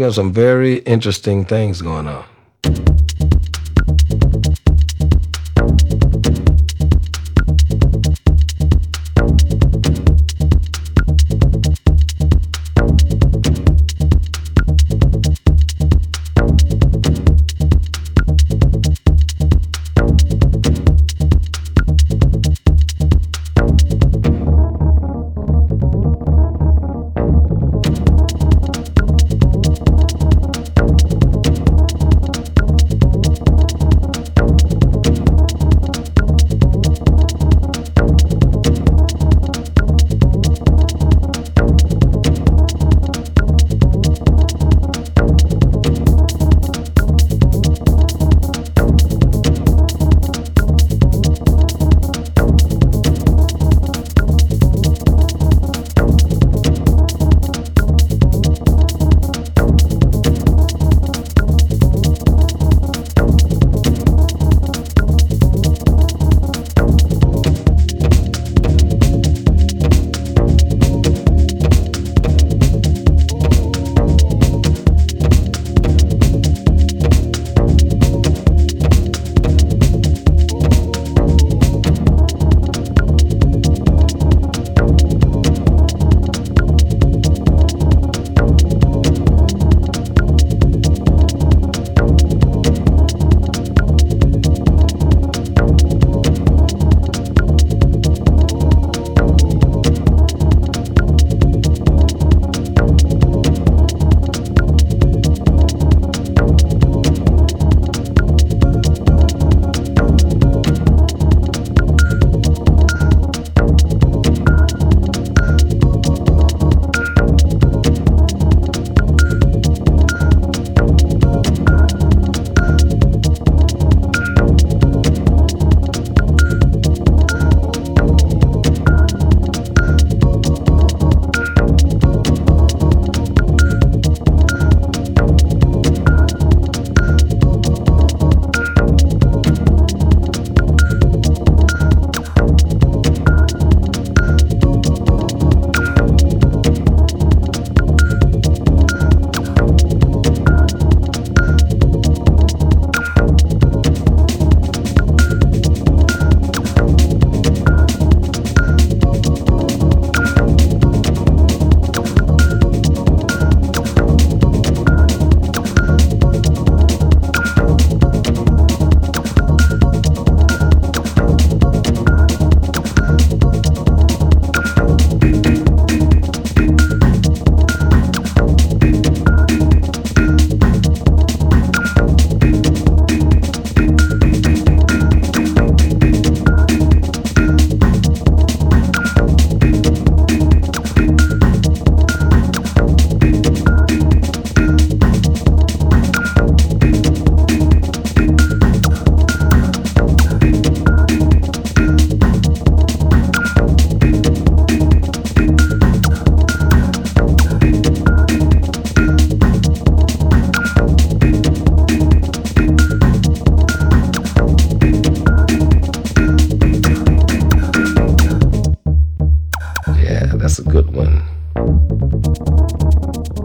We have some very interesting things going on. a good one.